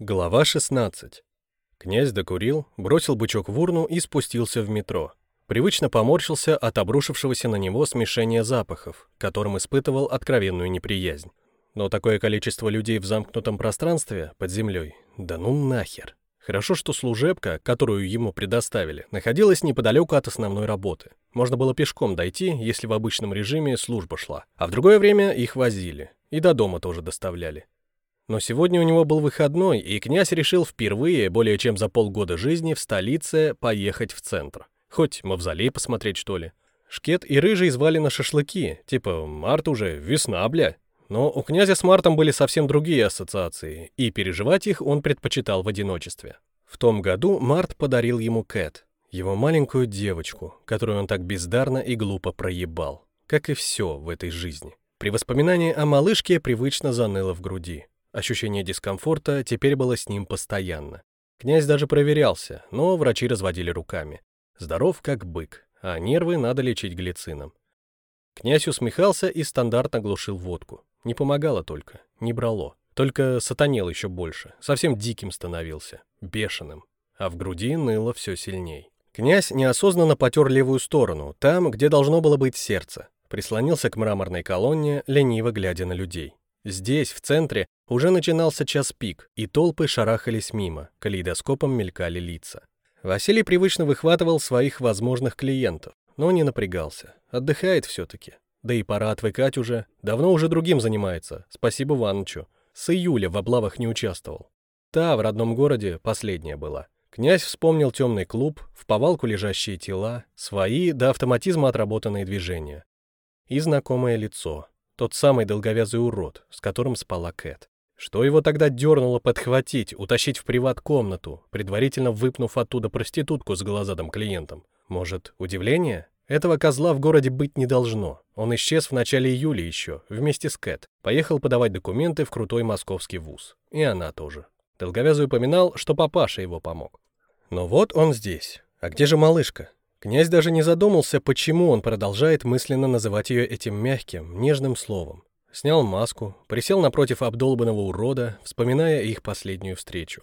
Глава 16. Князь докурил, бросил бычок в урну и спустился в метро. Привычно поморщился от обрушившегося на него смешения запахов, которым испытывал откровенную неприязнь. Но такое количество людей в замкнутом пространстве, под землей, да ну нахер. Хорошо, что служебка, которую ему предоставили, находилась неподалеку от основной работы. Можно было пешком дойти, если в обычном режиме служба шла. А в другое время их возили. И до дома тоже доставляли. Но сегодня у него был выходной, и князь решил впервые, более чем за полгода жизни, в столице поехать в центр. Хоть мавзолей посмотреть, что ли. Шкет и Рыжий звали на шашлыки, типа «Март уже, весна, бля». Но у князя с Мартом были совсем другие ассоциации, и переживать их он предпочитал в одиночестве. В том году Март подарил ему Кэт, его маленькую девочку, которую он так бездарно и глупо проебал, как и все в этой жизни. При воспоминании о малышке привычно заныло в груди. Ощущение дискомфорта теперь было с ним постоянно. Князь даже проверялся, но врачи разводили руками. Здоров как бык, а нервы надо лечить глицином. Князь усмехался и стандартно глушил водку. Не помогало только, не брало. Только сатанел еще больше, совсем диким становился, бешеным. А в груди ныло все сильней. Князь неосознанно потер левую сторону, там, где должно было быть сердце. Прислонился к мраморной колонне, лениво глядя на людей. Здесь, в центре, уже начинался час пик, и толпы шарахались мимо, калейдоскопом мелькали лица. Василий привычно выхватывал своих возможных клиентов, но не напрягался. Отдыхает все-таки. Да и пора отвыкать уже. Давно уже другим занимается. Спасибо Ванычу. С июля в облавах не участвовал. Та в родном городе последняя была. Князь вспомнил темный клуб, в повалку лежащие тела, свои до автоматизма отработанные движения. И знакомое лицо. Тот самый долговязый урод, с которым спала Кэт. Что его тогда дернуло подхватить, утащить в приват-комнату, предварительно выпнув оттуда проститутку с глазадым клиентом? Может, удивление? Этого козла в городе быть не должно. Он исчез в начале июля еще, вместе с Кэт. Поехал подавать документы в крутой московский вуз. И она тоже. Долговязый упоминал, что папаша его помог. Но вот он здесь. А где же малышка? Князь даже не задумался, почему он продолжает мысленно называть ее этим мягким, нежным словом. Снял маску, присел напротив обдолбанного урода, вспоминая их последнюю встречу.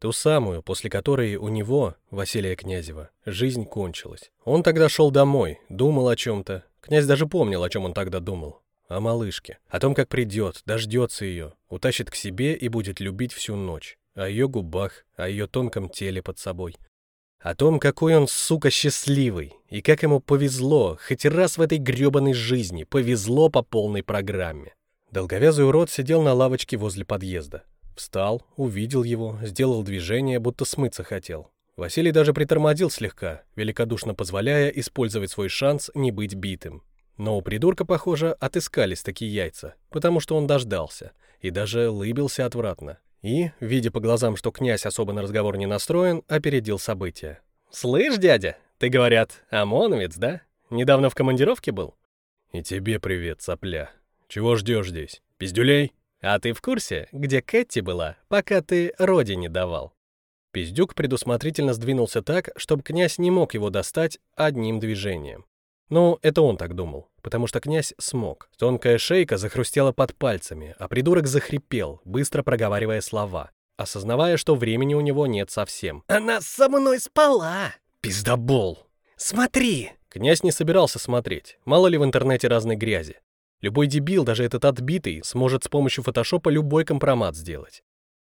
Ту самую, после которой у него, Василия Князева, жизнь кончилась. Он тогда шел домой, думал о чем-то. Князь даже помнил, о чем он тогда думал. О малышке. О том, как придет, дождется ее, утащит к себе и будет любить всю ночь. О ее губах, о ее тонком теле под собой. О том, какой он, сука, счастливый, и как ему повезло, хоть раз в этой грёбаной жизни, повезло по полной программе. Долговязый урод сидел на лавочке возле подъезда. Встал, увидел его, сделал движение, будто смыться хотел. Василий даже притормозил слегка, великодушно позволяя использовать свой шанс не быть битым. Но у придурка, похоже, отыскались такие яйца, потому что он дождался, и даже лыбился отвратно. И, видя по глазам, что князь особо на разговор не настроен, опередил события. «Слышь, дядя, ты, говорят, ОМОНовец, да? Недавно в командировке был?» «И тебе привет, сопля. Чего ждешь здесь? Пиздюлей?» «А ты в курсе, где Кэти была, пока ты родине давал?» Пиздюк предусмотрительно сдвинулся так, чтобы князь не мог его достать одним движением. Ну, это он так думал, потому что князь смог. Тонкая шейка захрустела под пальцами, а придурок захрипел, быстро проговаривая слова, осознавая, что времени у него нет совсем. «Она со мной спала!» «Пиздобол!» «Смотри!» Князь не собирался смотреть, мало ли в интернете разной грязи. Любой дебил, даже этот отбитый, сможет с помощью фотошопа любой компромат сделать.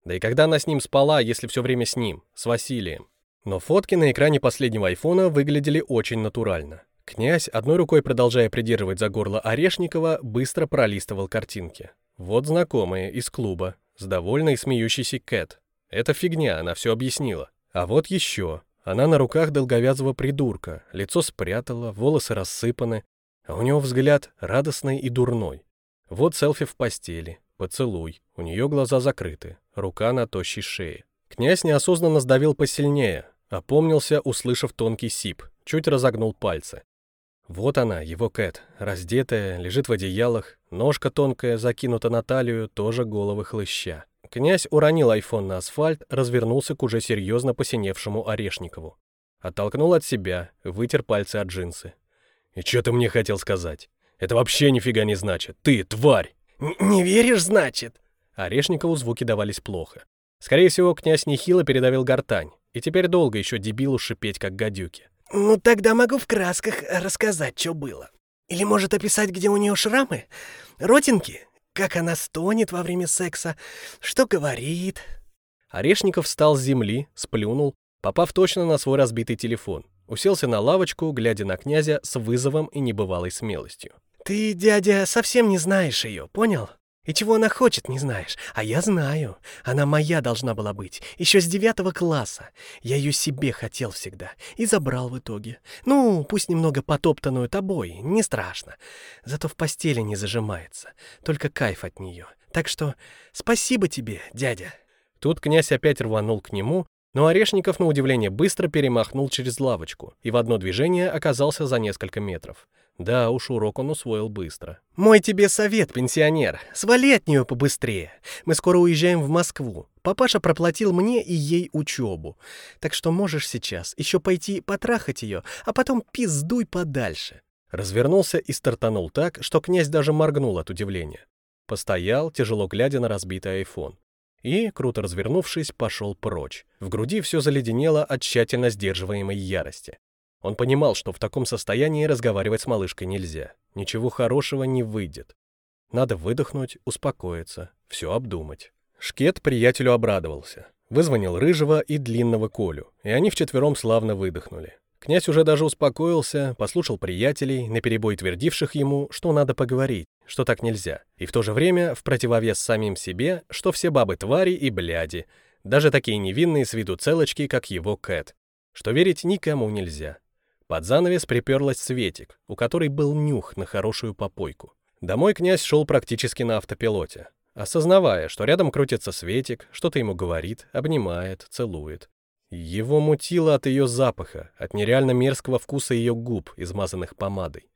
Да и когда она с ним спала, если все время с ним, с Василием. Но фотки на экране последнего айфона выглядели очень натурально. Князь, одной рукой продолжая придерживать за горло Орешникова, быстро пролистывал картинки. Вот знакомые, из клуба, с довольной смеющейся Кэт. Это фигня, она все объяснила. А вот еще. Она на руках долговязого придурка, лицо спрятала, волосы рассыпаны, а у него взгляд радостный и дурной. Вот селфи в постели, поцелуй, у нее глаза закрыты, рука на тощей шее. Князь неосознанно сдавил посильнее, опомнился, услышав тонкий сип, чуть разогнул пальцы. Вот она, его Кэт, раздетая, лежит в одеялах, ножка тонкая закинута на талию, тоже головы хлыща. Князь уронил айфон на асфальт, развернулся к уже серьезно посиневшему Орешникову. Оттолкнул от себя, вытер пальцы от джинсы. «И что ты мне хотел сказать? Это вообще нифига не значит. Ты, тварь!» «Не веришь, значит?» Орешникову звуки давались плохо. Скорее всего, князь нехило передавил гортань, и теперь долго еще дебилу шипеть, как гадюки. Ну, тогда могу в красках рассказать, что было. Или, может, описать, где у нее шрамы? Ротинки? Как она стонет во время секса? Что говорит? Орешников встал с земли, сплюнул, попав точно на свой разбитый телефон. Уселся на лавочку, глядя на князя с вызовом и небывалой смелостью. «Ты, дядя, совсем не знаешь ее, понял? И чего она хочет, не знаешь. А я знаю. Она моя должна была быть. Еще с девятого класса. Я ее себе хотел всегда. И забрал в итоге. Ну, пусть немного потоптанную тобой. Не страшно. Зато в постели не зажимается. Только кайф от нее. Так что спасибо тебе, дядя. Тут князь опять рванул к нему, но Орешников, на удивление, быстро перемахнул через лавочку и в одно движение оказался за несколько метров. Да уж, урок он усвоил быстро. «Мой тебе совет, пенсионер. Свали от нее побыстрее. Мы скоро уезжаем в Москву. Папаша проплатил мне и ей учебу. Так что можешь сейчас еще пойти потрахать ее, а потом пиздуй подальше». Развернулся и стартанул так, что князь даже моргнул от удивления. Постоял, тяжело глядя на разбитый айфон. И, круто развернувшись, пошел прочь. В груди все заледенело от тщательно сдерживаемой ярости. Он понимал, что в таком состоянии разговаривать с малышкой нельзя. Ничего хорошего не выйдет. Надо выдохнуть, успокоиться, все обдумать. Шкет приятелю обрадовался. Вызвонил Рыжего и Длинного Колю, и они вчетвером славно выдохнули. Князь уже даже успокоился, послушал приятелей, наперебой твердивших ему, что надо поговорить, что так нельзя, и в то же время в противовес самим себе, что все бабы твари и бляди, даже такие невинные с виду целочки, как его Кэт, что верить никому нельзя. Под занавес приперлась Светик, у которой был нюх на хорошую попойку. Домой князь шел практически на автопилоте, осознавая, что рядом крутится Светик, что-то ему говорит, обнимает, целует. Его мутило от ее запаха, от нереально мерзкого вкуса ее губ, измазанных помадой.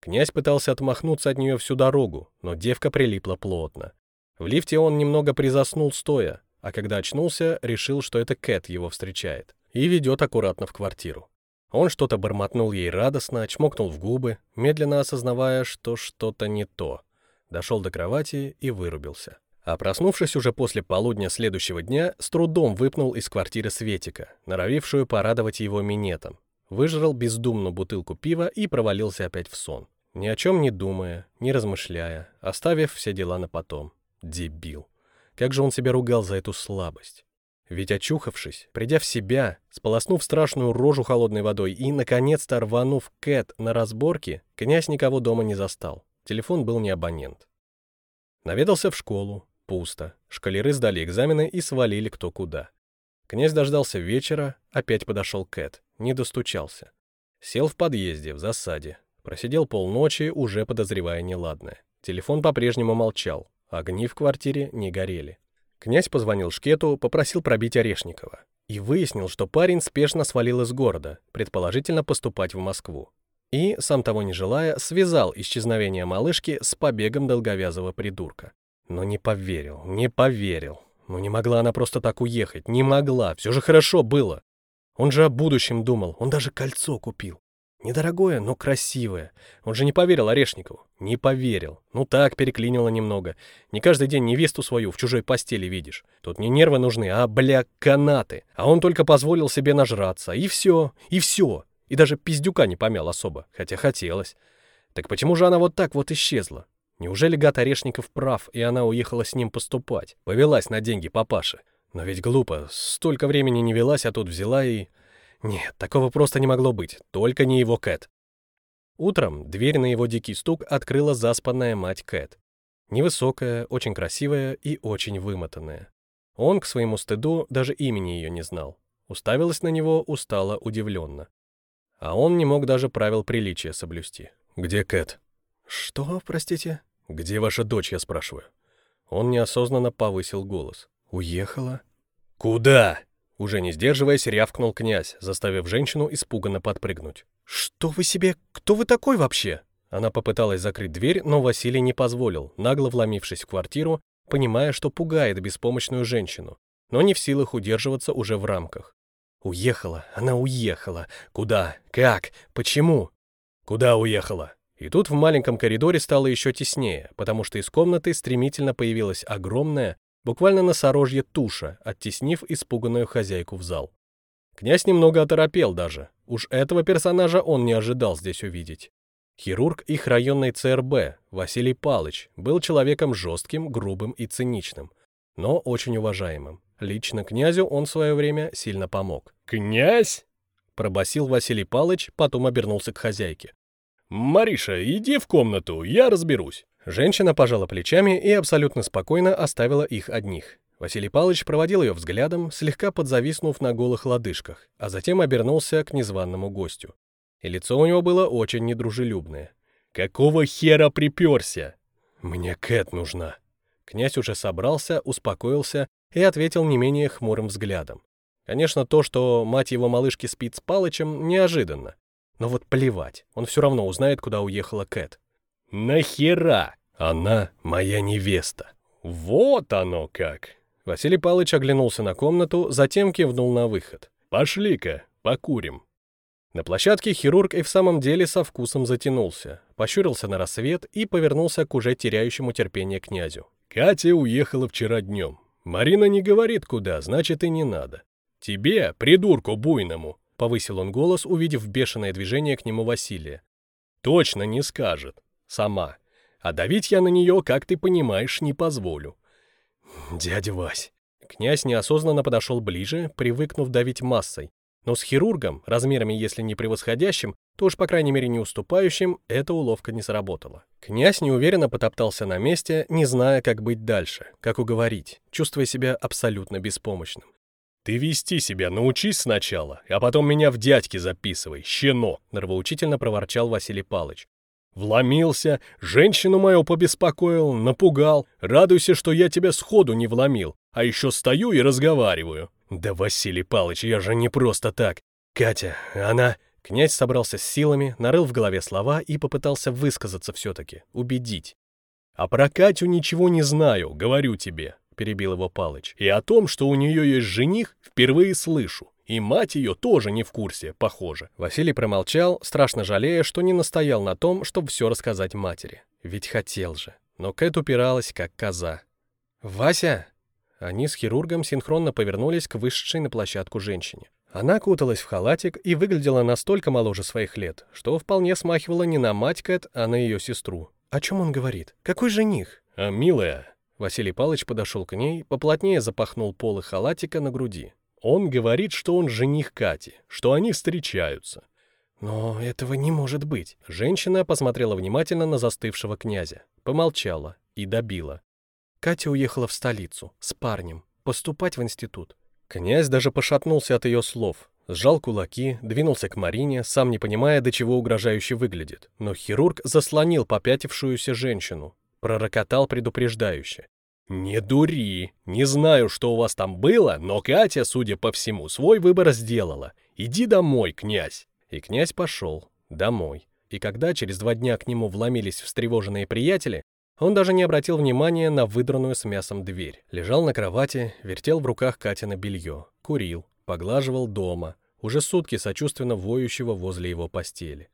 Князь пытался отмахнуться от нее всю дорогу, но девка прилипла плотно. В лифте он немного призаснул стоя, а когда очнулся, решил, что это Кэт его встречает, и ведет аккуратно в квартиру. Он что-то бормотнул ей радостно, чмокнул в губы, медленно осознавая, что что-то не то. Дошел до кровати и вырубился. А проснувшись уже после полудня следующего дня, с трудом выпнул из квартиры Светика, норовившую порадовать его минетом. Выжрал бездумно бутылку пива и провалился опять в сон. Ни о чем не думая, не размышляя, оставив все дела на потом. Дебил. Как же он себя ругал за эту слабость. Ведь очухавшись, придя в себя, сполоснув страшную рожу холодной водой и, наконец-то, рванув Кэт на разборке, князь никого дома не застал. Телефон был не абонент. Наведался в школу. Пусто. Шкалеры сдали экзамены и свалили кто куда. Князь дождался вечера, опять подошел Кэт, не достучался. Сел в подъезде, в засаде. Просидел полночи, уже подозревая неладное. Телефон по-прежнему молчал, огни в квартире не горели. Князь позвонил Шкету, попросил пробить Орешникова. И выяснил, что парень спешно свалил из города, предположительно поступать в Москву. И, сам того не желая, связал исчезновение малышки с побегом долговязого придурка. Но не поверил, не поверил. Ну не могла она просто так уехать, не могла, все же хорошо было. Он же о будущем думал, он даже кольцо купил. Недорогое, но красивое. Он же не поверил Орешникову. Не поверил. Ну так, переклинило немного. Не каждый день невесту свою в чужой постели видишь. Тут не нервы нужны, а, бля, канаты. А он только позволил себе нажраться. И все, и все. И даже пиздюка не помял особо, хотя хотелось. Так почему же она вот так вот исчезла? Неужели гад Орешников прав, и она уехала с ним поступать? Повелась на деньги папаши. Но ведь глупо, столько времени не велась, а тут взяла и... Нет, такого просто не могло быть, только не его Кэт. Утром дверь на его дикий стук открыла заспанная мать Кэт. Невысокая, очень красивая и очень вымотанная. Он, к своему стыду, даже имени ее не знал. Уставилась на него устало, удивленно. А он не мог даже правил приличия соблюсти. «Где Кэт?» «Что, простите?» «Где ваша дочь, я спрашиваю?» Он неосознанно повысил голос. «Уехала?» «Куда?» Уже не сдерживаясь, рявкнул князь, заставив женщину испуганно подпрыгнуть. «Что вы себе... Кто вы такой вообще?» Она попыталась закрыть дверь, но Василий не позволил, нагло вломившись в квартиру, понимая, что пугает беспомощную женщину, но не в силах удерживаться уже в рамках. «Уехала, она уехала. Куда? Как? Почему?» «Куда уехала?» И тут в маленьком коридоре стало еще теснее, потому что из комнаты стремительно появилась огромная, буквально носорожье туша, оттеснив испуганную хозяйку в зал. Князь немного оторопел даже. Уж этого персонажа он не ожидал здесь увидеть. Хирург их районной ЦРБ, Василий Палыч, был человеком жестким, грубым и циничным, но очень уважаемым. Лично князю он в свое время сильно помог. «Князь?» — пробасил Василий Палыч, потом обернулся к хозяйке. «Мариша, иди в комнату, я разберусь». Женщина пожала плечами и абсолютно спокойно оставила их одних. Василий Павлович проводил ее взглядом, слегка подзависнув на голых лодыжках, а затем обернулся к незваному гостю. И лицо у него было очень недружелюбное. «Какого хера приперся?» «Мне Кэт нужна». Князь уже собрался, успокоился и ответил не менее хмурым взглядом. Конечно, то, что мать его малышки спит с Палычем, неожиданно. Но вот плевать, он все равно узнает, куда уехала Кэт. «Нахера? Она моя невеста». «Вот оно как!» Василий Палыч оглянулся на комнату, затем кивнул на выход. «Пошли-ка, покурим». На площадке хирург и в самом деле со вкусом затянулся, пощурился на рассвет и повернулся к уже теряющему терпение князю. «Катя уехала вчера днем. Марина не говорит куда, значит и не надо. Тебе, придурку буйному, — повысил он голос, увидев бешеное движение к нему Василия. «Точно не скажет. Сама. А давить я на нее, как ты понимаешь, не позволю». «Дядя Вась». Князь неосознанно подошел ближе, привыкнув давить массой. Но с хирургом, размерами если не превосходящим, то уж по крайней мере не уступающим, эта уловка не сработала. Князь неуверенно потоптался на месте, не зная, как быть дальше, как уговорить, чувствуя себя абсолютно беспомощным. «Ты вести себя научись сначала, а потом меня в дядьки записывай, щено!» — нравоучительно проворчал Василий Палыч. «Вломился, женщину мою побеспокоил, напугал. Радуйся, что я тебя сходу не вломил, а еще стою и разговариваю». «Да, Василий Палыч, я же не просто так. Катя, она...» Князь собрался с силами, нарыл в голове слова и попытался высказаться все-таки, убедить. «А про Катю ничего не знаю, говорю тебе. — перебил его Палыч. «И о том, что у нее есть жених, впервые слышу. И мать ее тоже не в курсе, похоже». Василий промолчал, страшно жалея, что не настоял на том, чтобы все рассказать матери. Ведь хотел же. Но Кэт упиралась, как коза. «Вася!» Они с хирургом синхронно повернулись к вышедшей на площадку женщине. Она куталась в халатик и выглядела настолько моложе своих лет, что вполне смахивала не на мать Кэт, а на ее сестру. О чем он говорит? Какой жених? «А, милая, Василий Палыч подошел к ней, поплотнее запахнул полы халатика на груди. Он говорит, что он жених Кати, что они встречаются. Но этого не может быть. Женщина посмотрела внимательно на застывшего князя, помолчала и добила. Катя уехала в столицу с парнем, поступать в институт. Князь даже пошатнулся от ее слов, сжал кулаки, двинулся к Марине, сам не понимая, до чего угрожающе выглядит. Но хирург заслонил попятившуюся женщину, пророкотал предупреждающе. «Не дури! Не знаю, что у вас там было, но Катя, судя по всему, свой выбор сделала. Иди домой, князь!» И князь пошел. Домой. И когда через два дня к нему вломились встревоженные приятели, он даже не обратил внимания на выдранную с мясом дверь. Лежал на кровати, вертел в руках Катя на белье, курил, поглаживал дома, уже сутки сочувственно воющего возле его постели.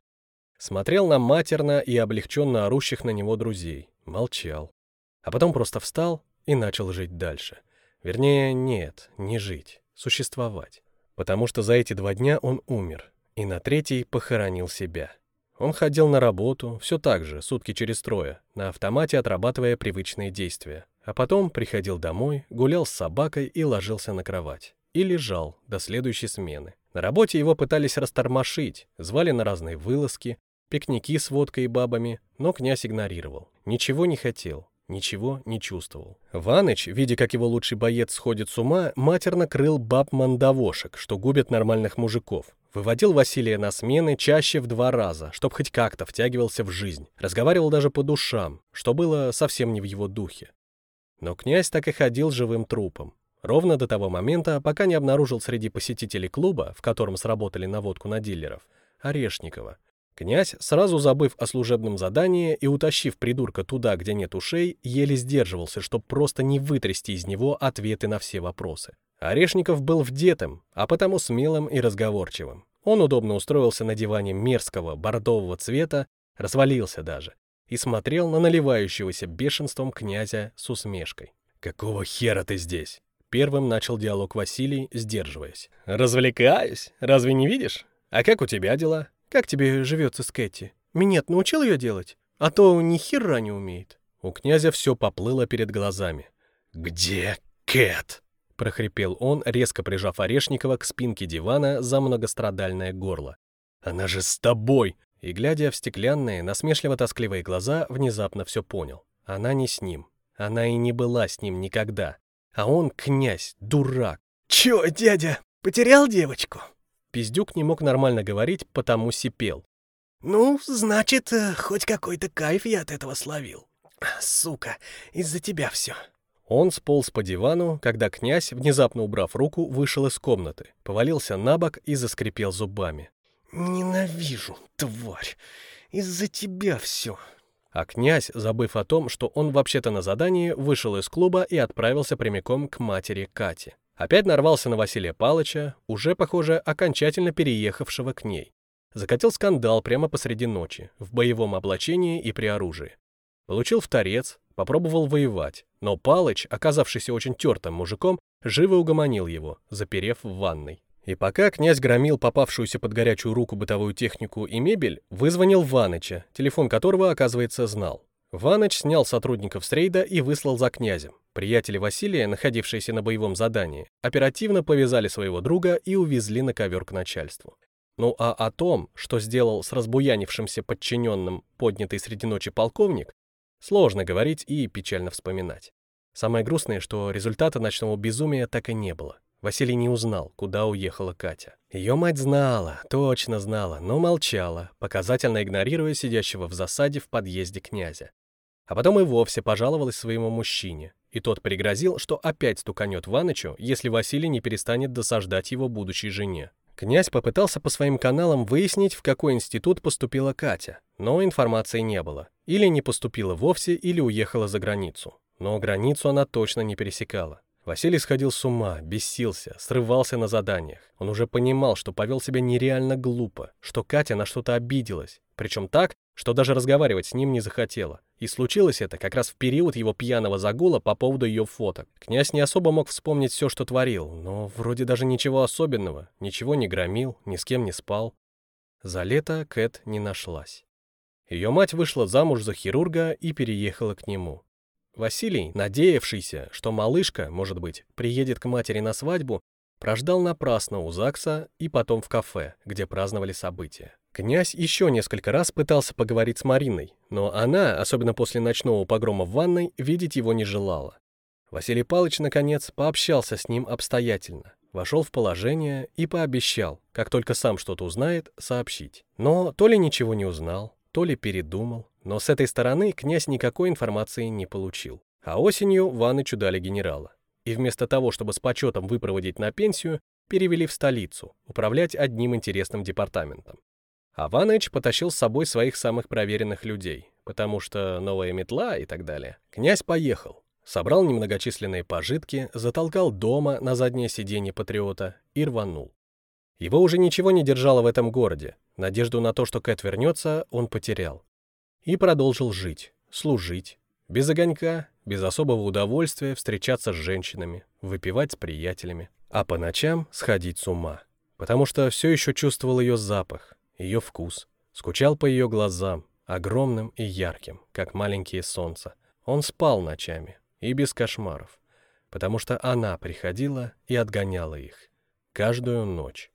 Смотрел на матерно и облегченно орущих на него друзей, молчал. А потом просто встал и начал жить дальше. Вернее, нет, не жить, существовать. Потому что за эти два дня он умер, и на третий похоронил себя. Он ходил на работу, все так же, сутки через трое, на автомате отрабатывая привычные действия. А потом приходил домой, гулял с собакой и ложился на кровать. И лежал до следующей смены. На работе его пытались растормошить, звали на разные вылазки, пикники с водкой и бабами, но князь игнорировал. Ничего не хотел, ничего не чувствовал. Ваныч, видя, как его лучший боец сходит с ума, матерно крыл баб-мандавошек, что губят нормальных мужиков. Выводил Василия на смены чаще в два раза, чтоб хоть как-то втягивался в жизнь. Разговаривал даже по душам, что было совсем не в его духе. Но князь так и ходил живым трупом. Ровно до того момента, пока не обнаружил среди посетителей клуба, в котором сработали наводку на дилеров, Орешникова, Князь, сразу забыв о служебном задании и утащив придурка туда, где нет ушей, еле сдерживался, чтобы просто не вытрясти из него ответы на все вопросы. Орешников был вдетым, а потому смелым и разговорчивым. Он удобно устроился на диване мерзкого бордового цвета, развалился даже, и смотрел на наливающегося бешенством князя с усмешкой. «Какого хера ты здесь?» Первым начал диалог Василий, сдерживаясь. «Развлекаюсь. Разве не видишь? А как у тебя дела? Как тебе живется с Кэти? Минет научил ее делать? А то ни хера не умеет». У князя все поплыло перед глазами. «Где Кэт?» — прохрипел он, резко прижав Орешникова к спинке дивана за многострадальное горло. «Она же с тобой!» И, глядя в стеклянные, насмешливо-тоскливые глаза, внезапно все понял. Она не с ним. Она и не была с ним никогда. А он князь, дурак. «Чё, дядя, потерял девочку?» Пиздюк не мог нормально говорить, потому сипел. «Ну, значит, э, хоть какой-то кайф я от этого словил. Сука, из-за тебя все. Он сполз по дивану, когда князь, внезапно убрав руку, вышел из комнаты, повалился на бок и заскрипел зубами. «Ненавижу, тварь! Из-за тебя все!» А князь, забыв о том, что он вообще-то на задании, вышел из клуба и отправился прямиком к матери Кати. Опять нарвался на Василия Палыча, уже, похоже, окончательно переехавшего к ней. Закатил скандал прямо посреди ночи, в боевом облачении и при оружии. Получил в торец, попробовал воевать, но Палыч, оказавшийся очень тертым мужиком, живо угомонил его, заперев в ванной. И пока князь громил попавшуюся под горячую руку бытовую технику и мебель, вызвонил Ваныча, телефон которого, оказывается, знал. Ваныч снял сотрудников с рейда и выслал за князем. Приятели Василия, находившиеся на боевом задании, оперативно повязали своего друга и увезли на ковер к начальству. Ну а о том, что сделал с разбуянившимся подчиненным поднятый среди ночи полковник, сложно говорить и печально вспоминать. Самое грустное, что результата ночного безумия так и не было. Василий не узнал, куда уехала Катя. Ее мать знала, точно знала, но молчала, показательно игнорируя сидящего в засаде в подъезде князя. А потом и вовсе пожаловалась своему мужчине, и тот пригрозил, что опять стуканет Ванычу, если Василий не перестанет досаждать его будущей жене. Князь попытался по своим каналам выяснить, в какой институт поступила Катя, но информации не было. Или не поступила вовсе, или уехала за границу. Но границу она точно не пересекала. Василий сходил с ума, бесился, срывался на заданиях. Он уже понимал, что повел себя нереально глупо, что Катя на что-то обиделась, причем так, что даже разговаривать с ним не захотела. И случилось это как раз в период его пьяного загула по поводу ее фоток. Князь не особо мог вспомнить все, что творил, но вроде даже ничего особенного, ничего не громил, ни с кем не спал. За лето Кэт не нашлась. Ее мать вышла замуж за хирурга и переехала к нему. Василий, надеявшийся, что малышка, может быть, приедет к матери на свадьбу, прождал напрасно у ЗАГСа и потом в кафе, где праздновали события. Князь еще несколько раз пытался поговорить с Мариной, но она, особенно после ночного погрома в ванной, видеть его не желала. Василий Палыч, наконец, пообщался с ним обстоятельно, вошел в положение и пообещал, как только сам что-то узнает, сообщить. Но то ли ничего не узнал, то ли передумал, но с этой стороны князь никакой информации не получил. А осенью Ванычу дали генерала. И вместо того, чтобы с почетом выпроводить на пенсию, перевели в столицу, управлять одним интересным департаментом. А Ваныч потащил с собой своих самых проверенных людей, потому что новая метла и так далее. Князь поехал, собрал немногочисленные пожитки, затолкал дома на заднее сиденье патриота и рванул. Его уже ничего не держало в этом городе. Надежду на то, что Кэт вернется, он потерял. И продолжил жить, служить, без огонька, без особого удовольствия встречаться с женщинами, выпивать с приятелями, а по ночам сходить с ума. Потому что все еще чувствовал ее запах, ее вкус, скучал по ее глазам, огромным и ярким, как маленькие солнца. Он спал ночами и без кошмаров, потому что она приходила и отгоняла их каждую ночь.